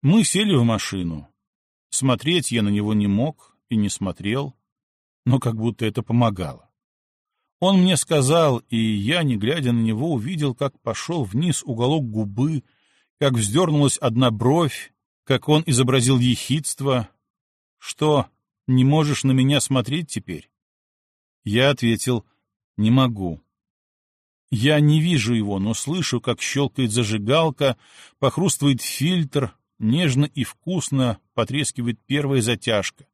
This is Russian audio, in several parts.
Мы сели в машину. Смотреть я на него не мог и не смотрел, но как будто это помогало. Он мне сказал, и я, не глядя на него, увидел, как пошел вниз уголок губы, как вздернулась одна бровь, как он изобразил ехидство. «Что, не можешь на меня смотреть теперь?» Я ответил, «Не могу». Я не вижу его, но слышу, как щелкает зажигалка, похрустывает фильтр, нежно и вкусно потрескивает первая затяжка.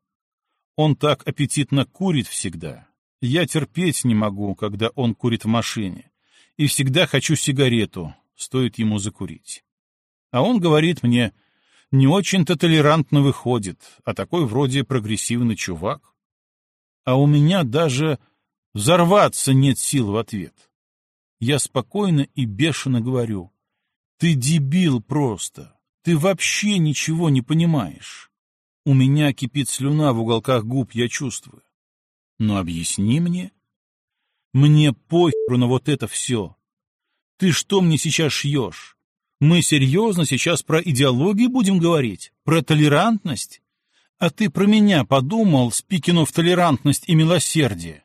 Он так аппетитно курит всегда. Я терпеть не могу, когда он курит в машине. И всегда хочу сигарету, стоит ему закурить. А он говорит мне, не очень-то толерантно выходит, а такой вроде прогрессивный чувак. А у меня даже взорваться нет сил в ответ. Я спокойно и бешено говорю. Ты дебил просто. Ты вообще ничего не понимаешь. У меня кипит слюна в уголках губ, я чувствую. Но объясни мне. Мне похеру на вот это все. Ты что мне сейчас шьешь? Мы серьезно сейчас про идеологию будем говорить? Про толерантность? А ты про меня подумал, спикинув толерантность и милосердие?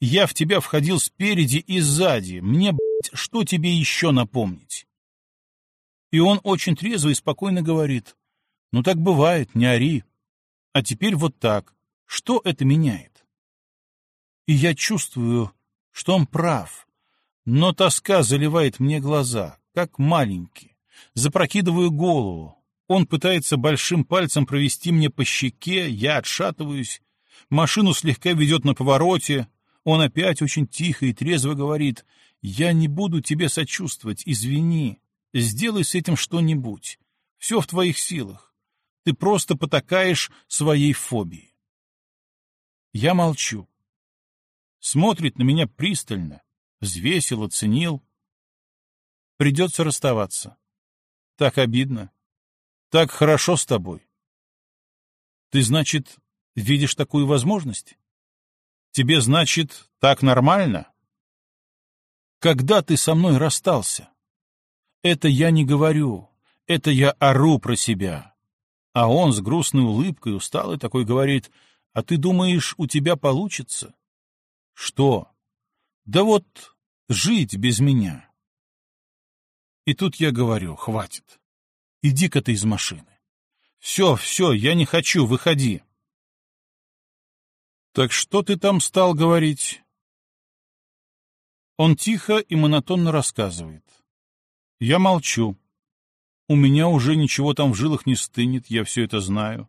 Я в тебя входил спереди и сзади. Мне, блядь, что тебе еще напомнить? И он очень трезво и спокойно говорит. Ну так бывает, не ори. А теперь вот так. Что это меняет? И я чувствую, что он прав. Но тоска заливает мне глаза, как маленький. Запрокидываю голову. Он пытается большим пальцем провести мне по щеке, я отшатываюсь. Машину слегка ведет на повороте, он опять очень тихо и трезво говорит, «Я не буду тебе сочувствовать, извини. Сделай с этим что-нибудь. Все в твоих силах. Ты просто потакаешь своей фобии». Я молчу. Смотрит на меня пристально, взвесил, оценил. Придется расставаться. Так обидно. Так хорошо с тобой. Ты, значит, видишь такую возможность? Тебе, значит, так нормально? Когда ты со мной расстался? Это я не говорю, это я ору про себя. А он с грустной улыбкой, усталый такой, говорит, а ты думаешь, у тебя получится? Что? Да вот жить без меня. И тут я говорю, хватит. Иди-ка ты из машины. Все, все, я не хочу, выходи. «Так что ты там стал говорить?» Он тихо и монотонно рассказывает. Я молчу. У меня уже ничего там в жилах не стынет, я все это знаю.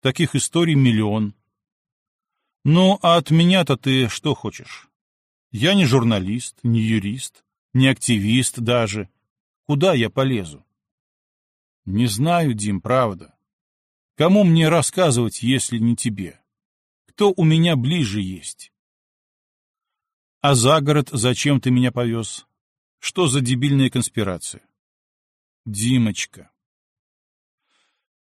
Таких историй миллион. Ну, а от меня-то ты что хочешь? Я не журналист, не юрист, не активист даже. Куда я полезу? Не знаю, Дим, правда. Кому мне рассказывать, если не тебе? кто у меня ближе есть. А за город зачем ты меня повез? Что за дебильная конспирация? Димочка.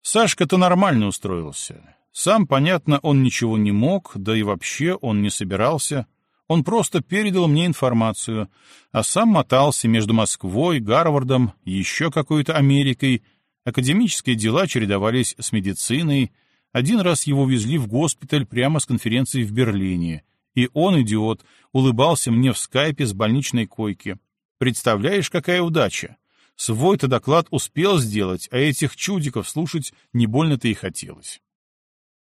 Сашка-то нормально устроился. Сам, понятно, он ничего не мог, да и вообще он не собирался. Он просто передал мне информацию, а сам мотался между Москвой, Гарвардом, еще какой-то Америкой. Академические дела чередовались с медициной — один раз его везли в госпиталь прямо с конференции в Берлине, и он, идиот, улыбался мне в скайпе с больничной койки. Представляешь, какая удача! Свой-то доклад успел сделать, а этих чудиков слушать не больно-то и хотелось.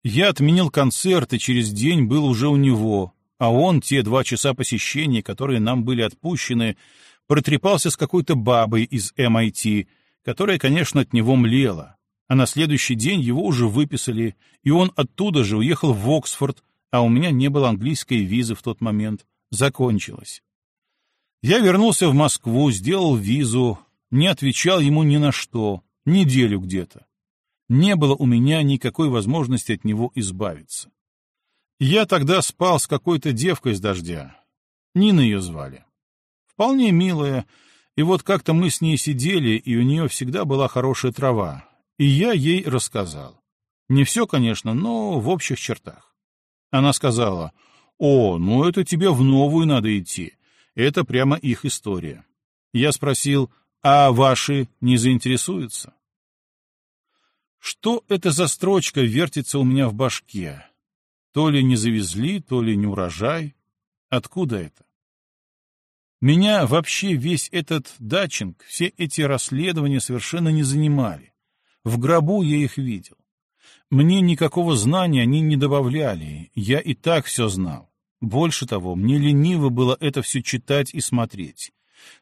Я отменил концерт и через день был уже у него, а он те два часа посещения, которые нам были отпущены, протрепался с какой-то бабой из MIT, которая, конечно, от него млела, а на следующий день его уже выписали, и он оттуда же уехал в Оксфорд, а у меня не было английской визы в тот момент. Закончилось. Я вернулся в Москву, сделал визу, не отвечал ему ни на что, неделю где-то. Не было у меня никакой возможности от него избавиться. Я тогда спал с какой-то девкой с дождя. Нина ее звали. Вполне милая, и вот как-то мы с ней сидели, и у нее всегда была хорошая трава, и я ей рассказал. Не все, конечно, но в общих чертах. Она сказала, «О, ну это тебе в новую надо идти. Это прямо их история». Я спросил, «А ваши не заинтересуются?» Что это за строчка вертится у меня в башке? То ли не завезли, то ли не урожай. Откуда это? Меня вообще весь этот датчинг, все эти расследования совершенно не занимали. В гробу я их видел. Мне никакого знания они не добавляли, я и так все знал. Больше того, мне лениво было это все читать и смотреть.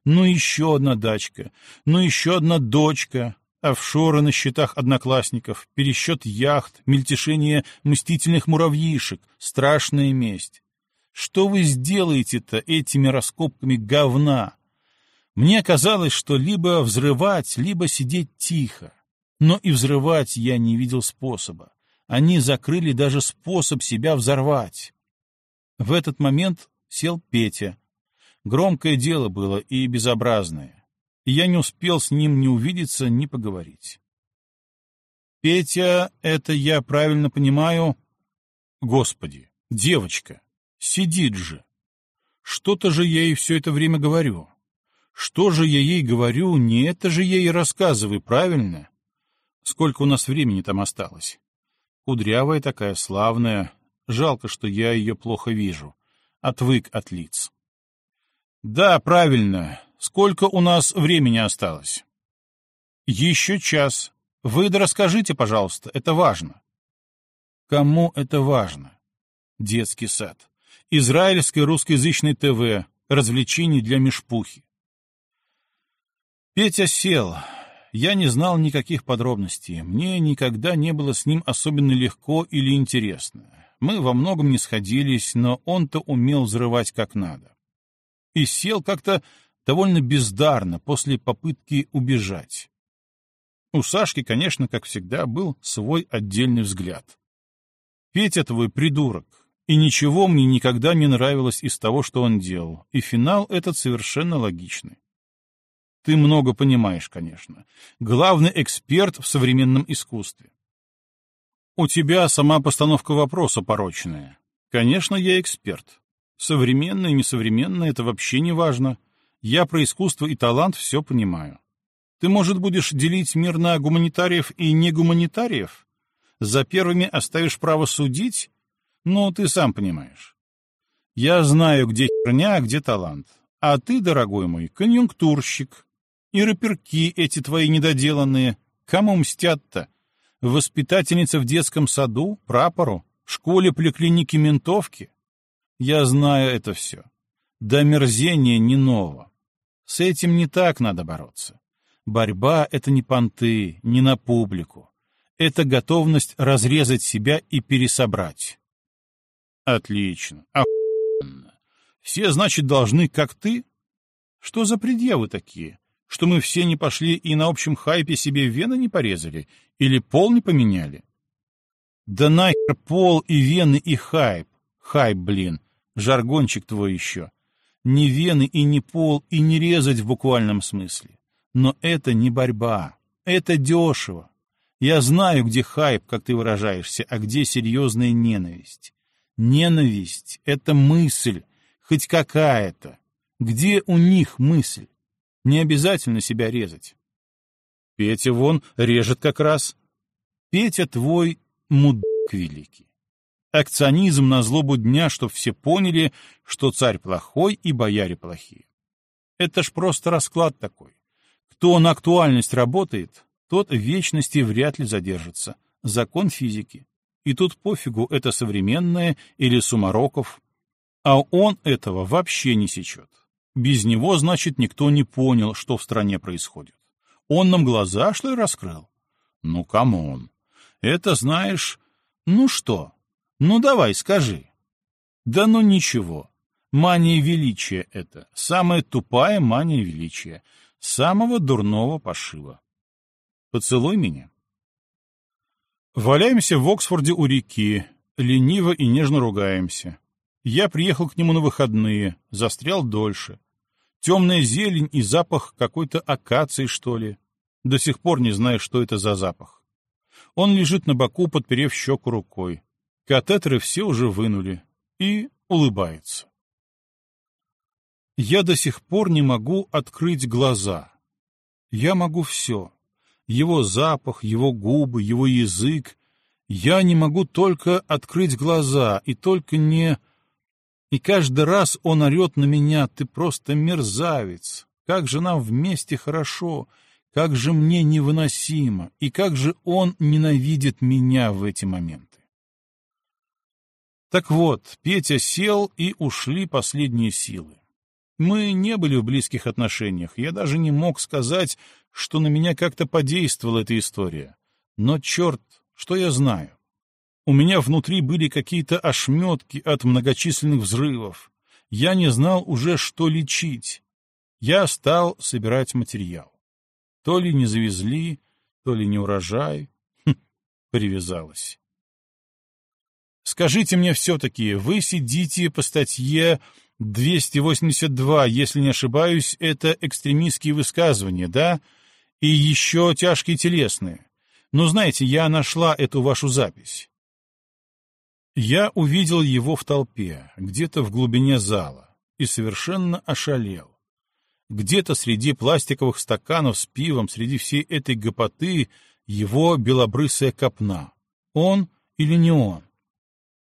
Ну еще одна дачка, ну еще одна дочка, офшоры на счетах одноклассников, пересчет яхт, мельтешение мстительных муравьишек, страшная месть. Что вы сделаете-то этими раскопками говна? Мне казалось, что либо взрывать, либо сидеть тихо. Но и взрывать я не видел способа. Они закрыли даже способ себя взорвать. В этот момент сел Петя. Громкое дело было и безобразное и я не успел с ним ни увидеться, ни поговорить. «Петя, это я правильно понимаю?» «Господи, девочка, сидит же! Что-то же я ей все это время говорю. Что же я ей говорю, не это же я ей рассказываю, правильно? Сколько у нас времени там осталось? Кудрявая такая, славная. Жалко, что я ее плохо вижу. Отвык от лиц. Да, правильно. Сколько у нас времени осталось? Еще час. Вы расскажите, пожалуйста, это важно. Кому это важно? Детский сад. Израильское русскоязычное ТВ. Развлечений для мешпухи. Петя сел. Я не знал никаких подробностей. Мне никогда не было с ним особенно легко или интересно. Мы во многом не сходились, но он-то умел взрывать как надо. И сел как-то довольно бездарно после попытки убежать. У Сашки, конечно, как всегда, был свой отдельный взгляд. Петя твой придурок, и ничего мне никогда не нравилось из того, что он делал, и финал этот совершенно логичный. Ты много понимаешь, конечно. Главный эксперт в современном искусстве. У тебя сама постановка вопроса порочная. Конечно, я эксперт. Современное, несовременное — это вообще не важно. Я про искусство и талант все понимаю. Ты, может, будешь делить мир на гуманитариев и негуманитариев? За первыми оставишь право судить? Ну, ты сам понимаешь. Я знаю, где херня, а где талант. А ты, дорогой мой, конъюнктурщик. И раперки эти твои недоделанные. Кому мстят-то? Воспитательница в детском саду, прапору, школе поликлиники ментовки? Я знаю это все. До мерзения не ново. С этим не так надо бороться. Борьба — это не понты, не на публику. Это готовность разрезать себя и пересобрать. Отлично. Охуенно. Все, значит, должны, как ты? Что за предъявы такие? Что мы все не пошли и на общем хайпе себе вены не порезали? Или пол не поменяли? Да нахер пол и вены и хайп. Хайп, блин. Жаргончик твой еще не вены и не пол, и не резать в буквальном смысле. Но это не борьба. Это дешево. Я знаю, где хайп, как ты выражаешься, а где серьезная ненависть. Ненависть — это мысль, хоть какая-то. Где у них мысль? Не обязательно себя резать. Петя вон режет как раз. Петя твой мудак великий. Акционизм на злобу дня, чтоб все поняли, что царь плохой и бояре плохие. Это ж просто расклад такой. Кто на актуальность работает, тот в вечности вряд ли задержится. Закон физики. И тут пофигу, это современное или Сумароков. А он этого вообще не сечет. Без него, значит, никто не понял, что в стране происходит. Он нам глаза, что ли, раскрыл? Ну, come on. Это, знаешь... Ну что, ну давай, скажи. Да ну ничего. Мания величия это. Самая тупая мания величия. Самого дурного пошива. Поцелуй меня. Валяемся в Оксфорде у реки, лениво и нежно ругаемся. Я приехал к нему на выходные, застрял дольше. Темная зелень и запах какой-то акации, что ли. До сих пор не знаю, что это за запах. Он лежит на боку, подперев щеку рукой. Катетеры все уже вынули. И улыбается. Я до сих пор не могу открыть глаза. Я могу все. его запах, его губы, его язык. Я не могу только открыть глаза, и только не... И каждый раз он орет на меня, ты просто мерзавец. Как же нам вместе хорошо, как же мне невыносимо, и как же он ненавидит меня в эти моменты. Так вот, Петя сел, и ушли последние силы. Мы не были в близких отношениях, я даже не мог сказать, что на меня как-то подействовала эта история. Но черт, что я знаю? У меня внутри были какие-то ошметки от многочисленных взрывов. Я не знал уже, что лечить. Я стал собирать материал. То ли не завезли, то ли не урожай. Хм, привязалась. Скажите мне все-таки, вы сидите по статье 282, если не ошибаюсь, это экстремистские высказывания, да? И еще тяжкие телесные. Но знаете, я нашла эту вашу запись. Я увидел его в толпе, где-то в глубине зала, и совершенно ошалел. Где-то среди пластиковых стаканов с пивом, среди всей этой гопоты, его белобрысая копна. Он или не он?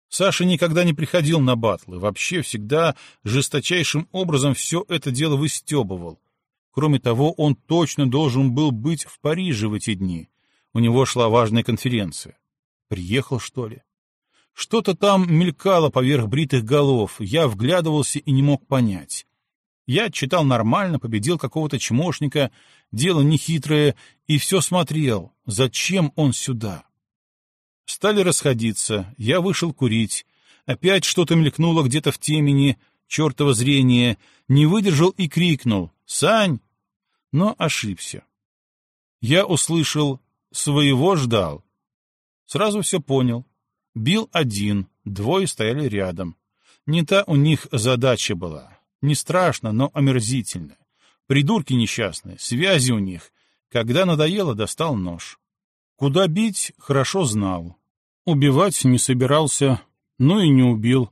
Саша никогда не приходил на батлы, вообще всегда жесточайшим образом все это дело выстебывал. Кроме того, он точно должен был быть в Париже в эти дни. У него шла важная конференция. Приехал, что ли? Что-то там мелькало поверх бритых голов, я вглядывался и не мог понять. Я читал нормально, победил какого-то чмошника, дело нехитрое, и все смотрел, зачем он сюда. Стали расходиться, я вышел курить. Опять что-то мелькнуло где-то в темени, чертово зрение, не выдержал и крикнул «Сань!» Но ошибся. Я услышал «Своего ждал». Сразу все понял. Бил один, двое стояли рядом. Не та у них задача была. Не страшно, но омерзительно. Придурки несчастные, связи у них. Когда надоело, достал нож. Куда бить, хорошо знал. Убивать не собирался, но и не убил.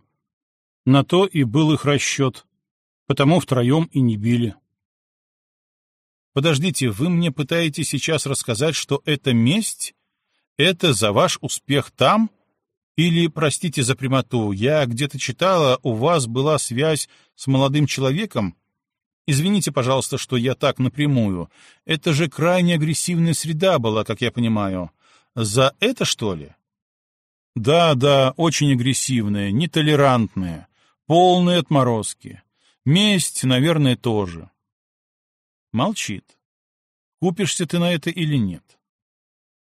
На то и был их расчет. Потому втроем и не били. Подождите, вы мне пытаетесь сейчас рассказать, что это месть? Это за ваш успех там? — или, простите за прямоту, я где-то читала, у вас была связь с молодым человеком? Извините, пожалуйста, что я так напрямую. Это же крайне агрессивная среда была, как я понимаю. За это, что ли? Да, да, очень агрессивная, нетолерантная, полные отморозки. Месть, наверное, тоже. Молчит. Купишься ты на это или нет?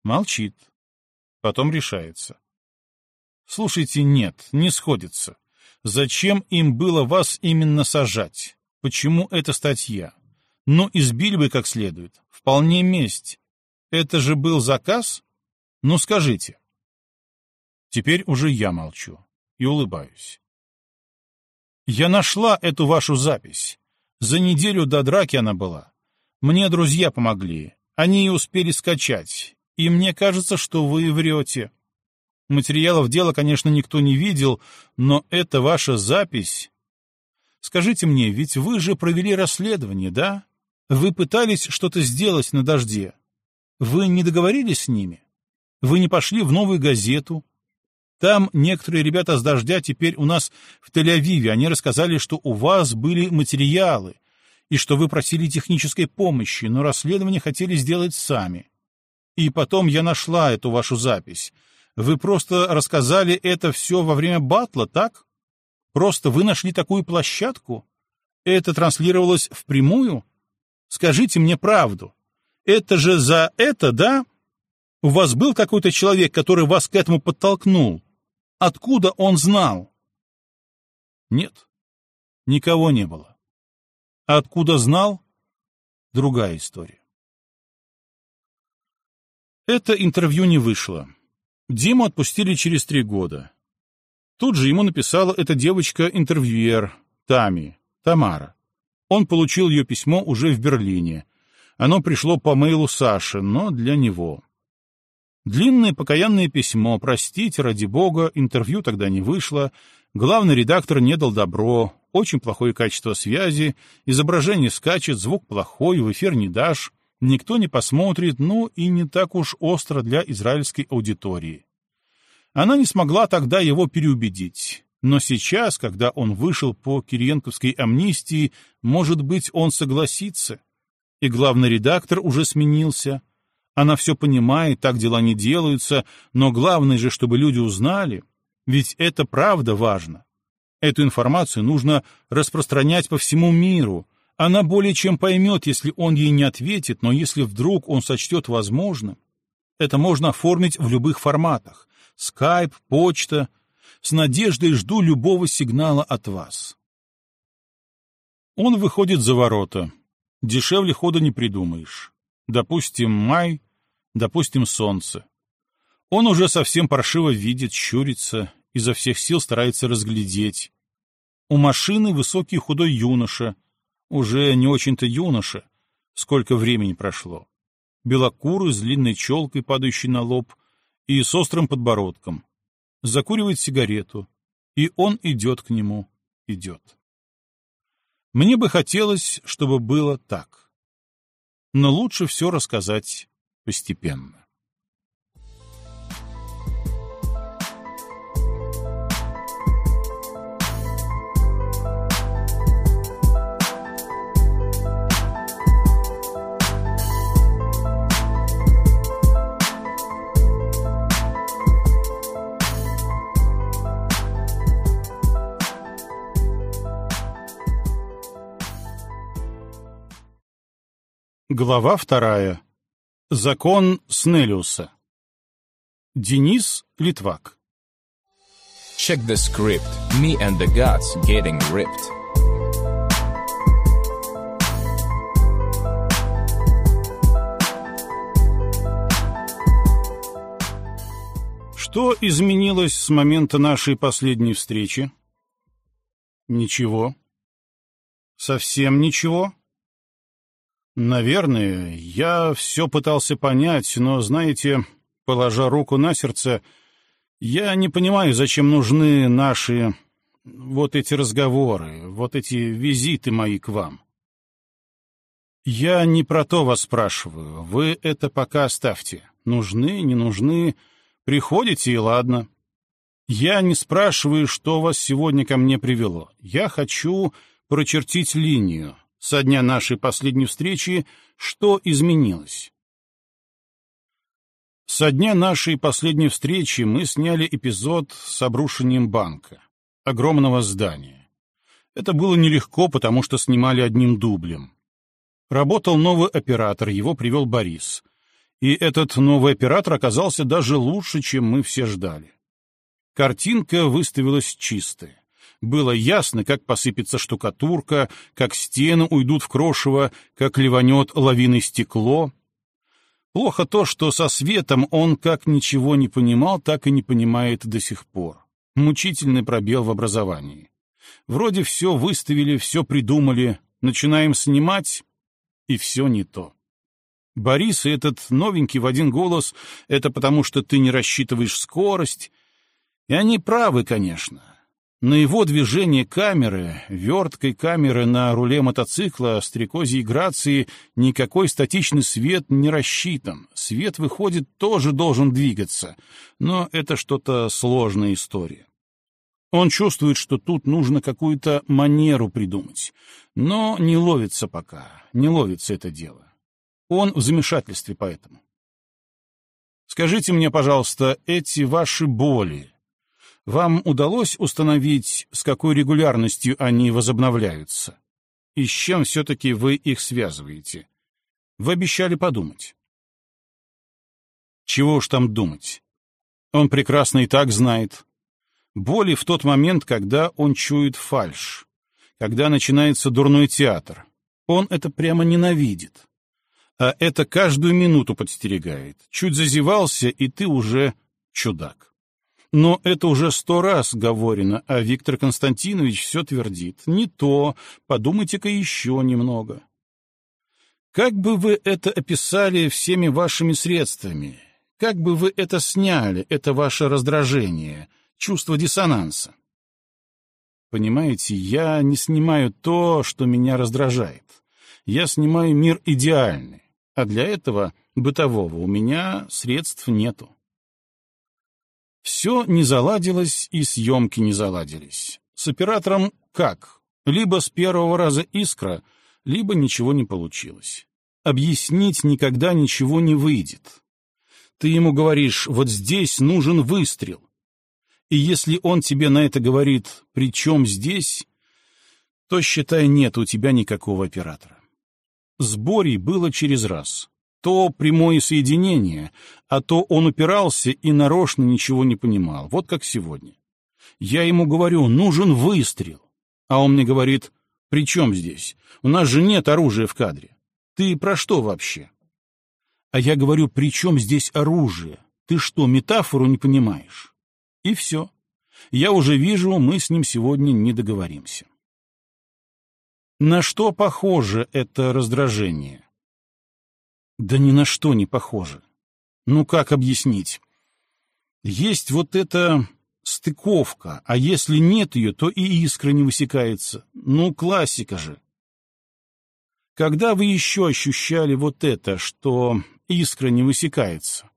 Молчит. Потом решается. Слушайте, нет, не сходится. Зачем им было вас именно сажать? Почему эта статья? Ну, избили бы как следует. Вполне месть. Это же был заказ? Ну, скажите. Теперь уже я молчу и улыбаюсь. Я нашла эту вашу запись. За неделю до драки она была. Мне друзья помогли. Они и успели скачать. И мне кажется, что вы врете. Материалов дела, конечно, никто не видел, но это ваша запись. Скажите мне, ведь вы же провели расследование, да? Вы пытались что-то сделать на дожде. Вы не договорились с ними? Вы не пошли в новую газету? Там некоторые ребята с дождя теперь у нас в Тель-Авиве. Они рассказали, что у вас были материалы и что вы просили технической помощи, но расследование хотели сделать сами. И потом я нашла эту вашу запись. Вы просто рассказали это все во время батла, так? Просто вы нашли такую площадку? Это транслировалось впрямую? Скажите мне правду. Это же за это, да? У вас был какой-то человек, который вас к этому подтолкнул? Откуда он знал? Нет, никого не было. А откуда знал? Другая история. Это интервью не вышло. Диму отпустили через три года. Тут же ему написала эта девочка-интервьюер, Тами, Тамара. Он получил ее письмо уже в Берлине. Оно пришло по мейлу Саши, но для него. Длинное покаянное письмо, простите, ради бога, интервью тогда не вышло, главный редактор не дал добро, очень плохое качество связи, изображение скачет, звук плохой, в эфир не дашь, Никто не посмотрит, ну и не так уж остро для израильской аудитории. Она не смогла тогда его переубедить. Но сейчас, когда он вышел по Кириенковской амнистии, может быть, он согласится. И главный редактор уже сменился. Она все понимает, так дела не делаются, но главное же, чтобы люди узнали. Ведь это правда важно. Эту информацию нужно распространять по всему миру. Она более чем поймет, если он ей не ответит, но если вдруг он сочтет возможным. Это можно оформить в любых форматах. Скайп, почта. С надеждой жду любого сигнала от вас. Он выходит за ворота. Дешевле хода не придумаешь. Допустим, май, допустим, солнце. Он уже совсем паршиво видит, щурится, изо всех сил старается разглядеть. У машины высокий худой юноша, уже не очень-то юноша, сколько времени прошло. Белокурый, с длинной челкой, падающей на лоб, и с острым подбородком. Закуривает сигарету, и он идет к нему, идет. Мне бы хотелось, чтобы было так. Но лучше все рассказать постепенно. Глава вторая. Закон Снелиуса. Денис Литвак. Check the script. Me and the gods getting ripped. Что изменилось с момента нашей последней встречи? Ничего. Совсем ничего? Наверное, я все пытался понять, но, знаете, положа руку на сердце, я не понимаю, зачем нужны наши вот эти разговоры, вот эти визиты мои к вам. Я не про то вас спрашиваю, вы это пока оставьте. Нужны, не нужны, приходите и ладно. Я не спрашиваю, что вас сегодня ко мне привело. Я хочу прочертить линию, со дня нашей последней встречи, что изменилось? Со дня нашей последней встречи мы сняли эпизод с обрушением банка, огромного здания. Это было нелегко, потому что снимали одним дублем. Работал новый оператор, его привел Борис. И этот новый оператор оказался даже лучше, чем мы все ждали. Картинка выставилась чистая. Было ясно, как посыпется штукатурка, как стены уйдут в крошево, как ливанет лавиной стекло. Плохо то, что со светом он как ничего не понимал, так и не понимает до сих пор. Мучительный пробел в образовании. Вроде все выставили, все придумали, начинаем снимать, и все не то. Борис и этот новенький в один голос — это потому, что ты не рассчитываешь скорость. И они правы, конечно. На его движение камеры, верткой камеры на руле мотоцикла, стрекозьей грации, никакой статичный свет не рассчитан. Свет, выходит, тоже должен двигаться, но это что-то сложная история. Он чувствует, что тут нужно какую-то манеру придумать, но не ловится пока, не ловится это дело. Он в замешательстве поэтому. Скажите мне, пожалуйста, эти ваши боли, вам удалось установить, с какой регулярностью они возобновляются? И с чем все-таки вы их связываете? Вы обещали подумать. Чего уж там думать? Он прекрасно и так знает. Боли в тот момент, когда он чует фальшь, когда начинается дурной театр. Он это прямо ненавидит. А это каждую минуту подстерегает. Чуть зазевался, и ты уже чудак. Но это уже сто раз говорено, а Виктор Константинович все твердит. Не то, подумайте-ка еще немного. Как бы вы это описали всеми вашими средствами? Как бы вы это сняли, это ваше раздражение, чувство диссонанса? Понимаете, я не снимаю то, что меня раздражает. Я снимаю мир идеальный, А для этого, бытового, у меня средств нету. Все не заладилось, и съемки не заладились. С оператором как? Либо с первого раза искра, либо ничего не получилось. Объяснить никогда ничего не выйдет. Ты ему говоришь, вот здесь нужен выстрел. И если он тебе на это говорит, при чем здесь, то, считай, нет у тебя никакого оператора. С Борей было через раз. То прямое соединение, а то он упирался и нарочно ничего не понимал, вот как сегодня. Я ему говорю, нужен выстрел. А он мне говорит, при чем здесь? У нас же нет оружия в кадре. Ты про что вообще? А я говорю, при чем здесь оружие? Ты что, метафору не понимаешь? И все. Я уже вижу, мы с ним сегодня не договоримся. На что похоже это раздражение? Да ни на что не похоже. Ну как объяснить? Есть вот эта стыковка, а если нет ее, то и искра не высекается. Ну, классика же. Когда вы еще ощущали вот это, что искра не высекается?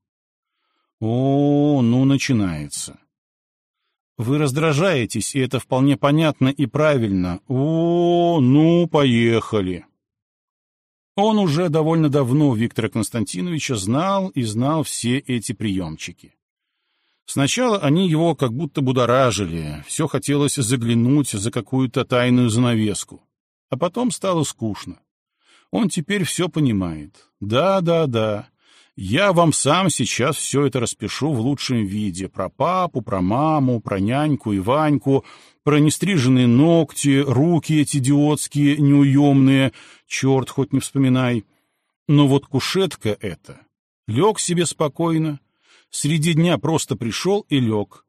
О, ну, начинается. Вы раздражаетесь, и это вполне понятно и правильно. О, ну, поехали. Он уже довольно давно Виктора Константиновича знал и знал все эти приемчики. Сначала они его как будто будоражили, все хотелось заглянуть за какую-то тайную занавеску. А потом стало скучно. Он теперь все понимает. Да, да, да. Я вам сам сейчас все это распишу в лучшем виде. Про папу, про маму, про няньку и Ваньку, про нестриженные ногти, руки эти идиотские, неуемные, черт хоть не вспоминай. Но вот кушетка эта. Лег себе спокойно. Среди дня просто пришел и лег.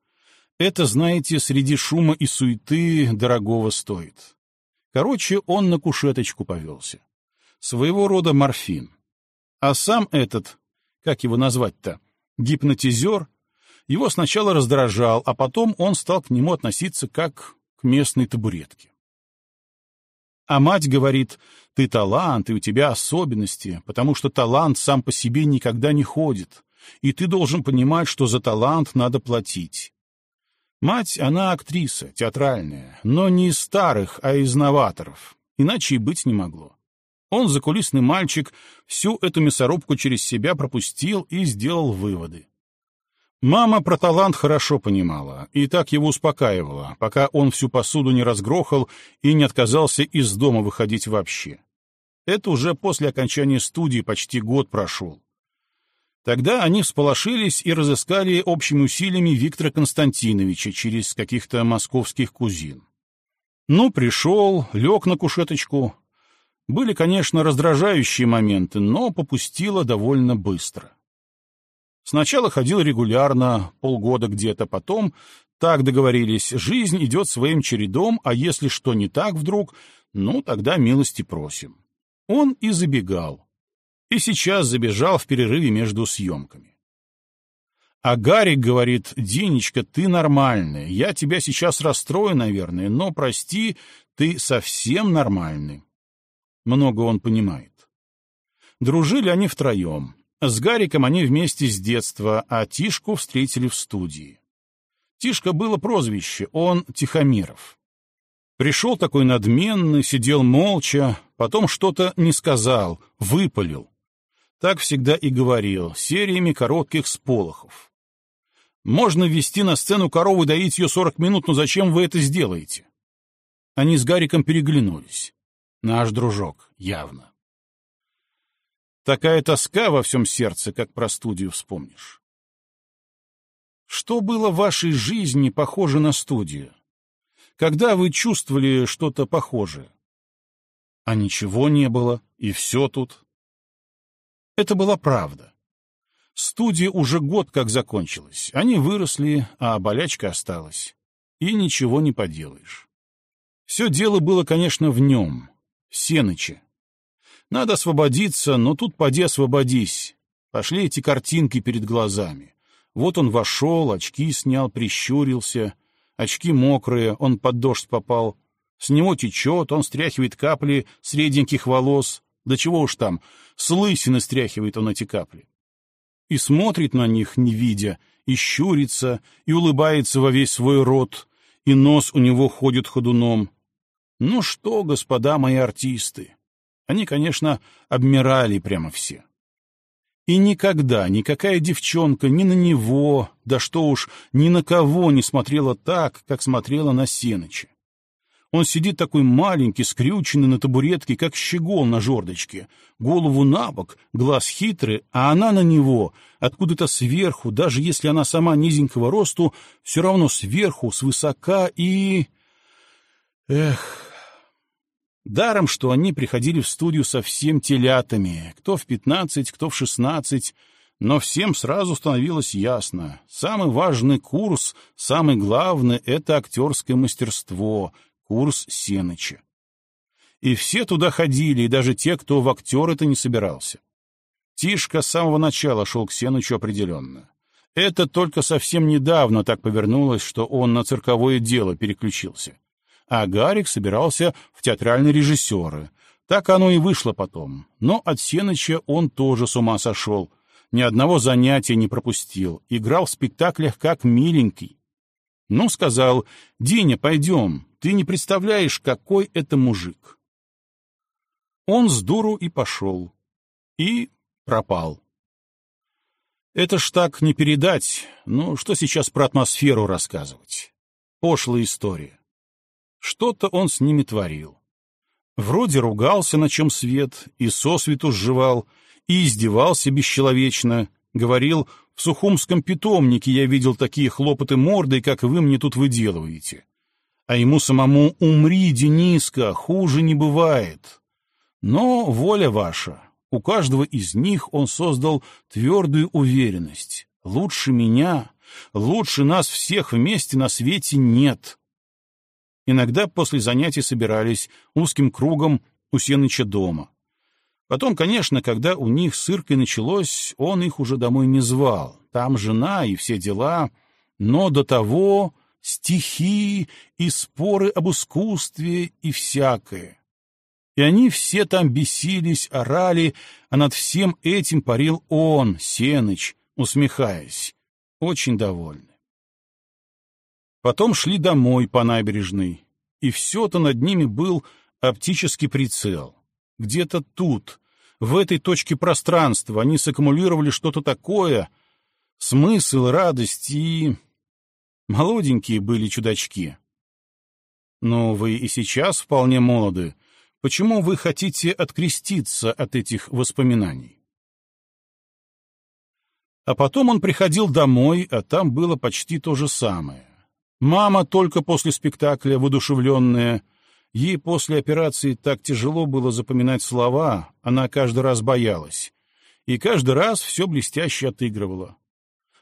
Это, знаете, среди шума и суеты дорогого стоит. Короче, он на кушеточку повелся. Своего рода морфин. А сам этот, как его назвать-то, гипнотизер, его сначала раздражал, а потом он стал к нему относиться как к местной табуретке. А мать говорит, ты талант, и у тебя особенности, потому что талант сам по себе никогда не ходит, и ты должен понимать, что за талант надо платить. Мать, она актриса, театральная, но не из старых, а из новаторов, иначе и быть не могло. Он, закулисный мальчик, всю эту мясорубку через себя пропустил и сделал выводы. Мама про талант хорошо понимала и так его успокаивала, пока он всю посуду не разгрохал и не отказался из дома выходить вообще. Это уже после окончания студии почти год прошел. Тогда они всполошились и разыскали общими усилиями Виктора Константиновича через каких-то московских кузин. Ну, пришел, лег на кушеточку. Были, конечно, раздражающие моменты, но попустило довольно быстро. Сначала ходил регулярно, полгода где-то, потом, так договорились, жизнь идет своим чередом, а если что не так вдруг, ну, тогда милости просим. Он и забегал. И сейчас забежал в перерыве между съемками. А Гарик говорит, Динечка, ты нормальная, я тебя сейчас расстрою, наверное, но, прости, ты совсем нормальный. Много он понимает. Дружили они втроем. С Гариком они вместе с детства, а Тишку встретили в студии. Тишка было прозвище, он Тихомиров. Пришел такой надменный, сидел молча, потом что-то не сказал, выпалил. Так всегда и говорил, сериями коротких сполохов. Можно ввести на сцену корову и доить ее сорок минут, но зачем вы это сделаете? Они с Гариком переглянулись. Наш дружок, явно. Такая тоска во всем сердце, как про студию вспомнишь. Что было в вашей жизни похоже на студию? Когда вы чувствовали что-то похожее? А ничего не было, и все тут. Это была правда. Студия уже год как закончилась. Они выросли, а болячка осталась. И ничего не поделаешь. Все дело было, конечно, в нем, в Сеныче, надо освободиться, но тут поди освободись. Пошли эти картинки перед глазами. Вот он вошел, очки снял, прищурился. Очки мокрые, он под дождь попал. С него течет, он стряхивает капли с реденьких волос. Да чего уж там, с лысины стряхивает он эти капли. И смотрит на них, не видя, и щурится, и улыбается во весь свой рот, и нос у него ходит ходуном. Ну что, господа мои артисты, они, конечно, обмирали прямо все. И никогда никакая девчонка ни на него, да что уж, ни на кого не смотрела так, как смотрела на Сеныча. Он сидит такой маленький, скрюченный на табуретке, как щегол на жердочке, голову на бок, глаз хитрый, а она на него, откуда-то сверху, даже если она сама низенького росту, все равно сверху, свысока и... Эх... Даром, что они приходили в студию совсем телятами, кто в пятнадцать, кто в шестнадцать, но всем сразу становилось ясно. Самый важный курс, самый главный — это актерское мастерство, курс Сеныча. И все туда ходили, и даже те, кто в актер это не собирался. Тишка с самого начала шел к Сенычу определенно. Это только совсем недавно так повернулось, что он на цирковое дело переключился а Гарик собирался в театральные режиссеры. Так оно и вышло потом. Но от Сеныча он тоже с ума сошел. Ни одного занятия не пропустил. Играл в спектаклях как миленький. Ну, сказал, «Диня, пойдем. Ты не представляешь, какой это мужик». Он с дуру и пошел. И пропал. Это ж так не передать. Ну, что сейчас про атмосферу рассказывать? Пошлая история. Что-то он с ними творил. Вроде ругался, на чем свет, и сосвету сживал, и издевался бесчеловечно, говорил, в Сухумском питомнике я видел такие хлопоты мордой, как вы мне тут выделываете. А ему самому «умри, Дениска, хуже не бывает». Но воля ваша, у каждого из них он создал твердую уверенность. Лучше меня, лучше нас всех вместе на свете нет. Иногда после занятий собирались узким кругом у Сеныча дома. Потом, конечно, когда у них с Иркой началось, он их уже домой не звал. Там жена и все дела. Но до того стихи и споры об искусстве и всякое. И они все там бесились, орали, а над всем этим парил он, Сеныч, усмехаясь, очень довольный. Потом шли домой по набережной, и все-то над ними был оптический прицел. Где-то тут, в этой точке пространства, они саккумулировали что-то такое, смысл, радость и... Молоденькие были чудачки. Но вы и сейчас вполне молоды. Почему вы хотите откреститься от этих воспоминаний? А потом он приходил домой, а там было почти то же самое. Мама только после спектакля, воодушевленная. Ей после операции так тяжело было запоминать слова, она каждый раз боялась. И каждый раз все блестяще отыгрывала.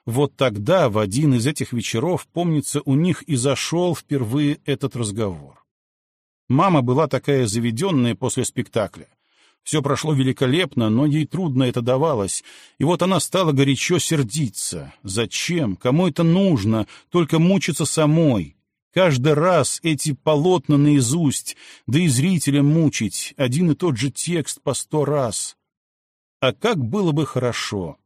Вот тогда, в один из этих вечеров, помнится, у них и зашел впервые этот разговор. Мама была такая заведенная после спектакля. Все прошло великолепно, но ей трудно это давалось, и вот она стала горячо сердиться. Зачем? Кому это нужно? Только мучиться самой. Каждый раз эти полотна наизусть, да и зрителя мучить, один и тот же текст по сто раз. А как было бы хорошо.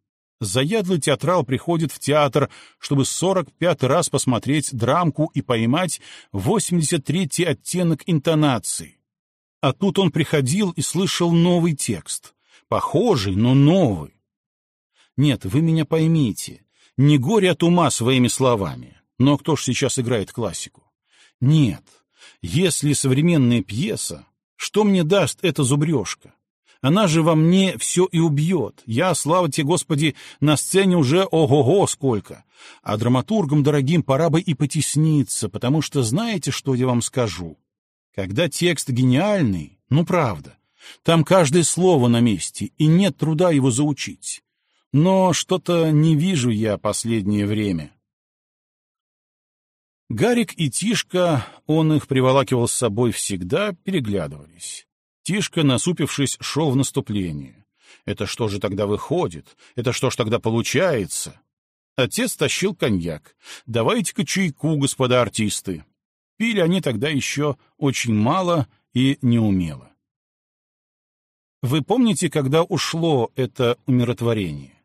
Заядлый театрал приходит в театр, чтобы сорок пятый раз посмотреть драмку и поймать восемьдесят третий оттенок интонации. А тут он приходил и слышал новый текст. Похожий, но новый. Нет, вы меня поймите. Не горе от ума своими словами. Но кто ж сейчас играет классику? Нет. Если современная пьеса, что мне даст эта зубрежка? Она же во мне все и убьет. Я, слава тебе, Господи, на сцене уже ого-го сколько. А драматургам дорогим пора бы и потесниться, потому что знаете, что я вам скажу? Когда текст гениальный, ну правда, там каждое слово на месте, и нет труда его заучить. Но что-то не вижу я последнее время. Гарик и Тишка, он их приволакивал с собой всегда, переглядывались. Тишка, насупившись, шел в наступление. Это что же тогда выходит? Это что ж тогда получается? Отец тащил коньяк. «Давайте-ка чайку, господа артисты». Пили они тогда еще очень мало и неумело. Вы помните, когда ушло это умиротворение?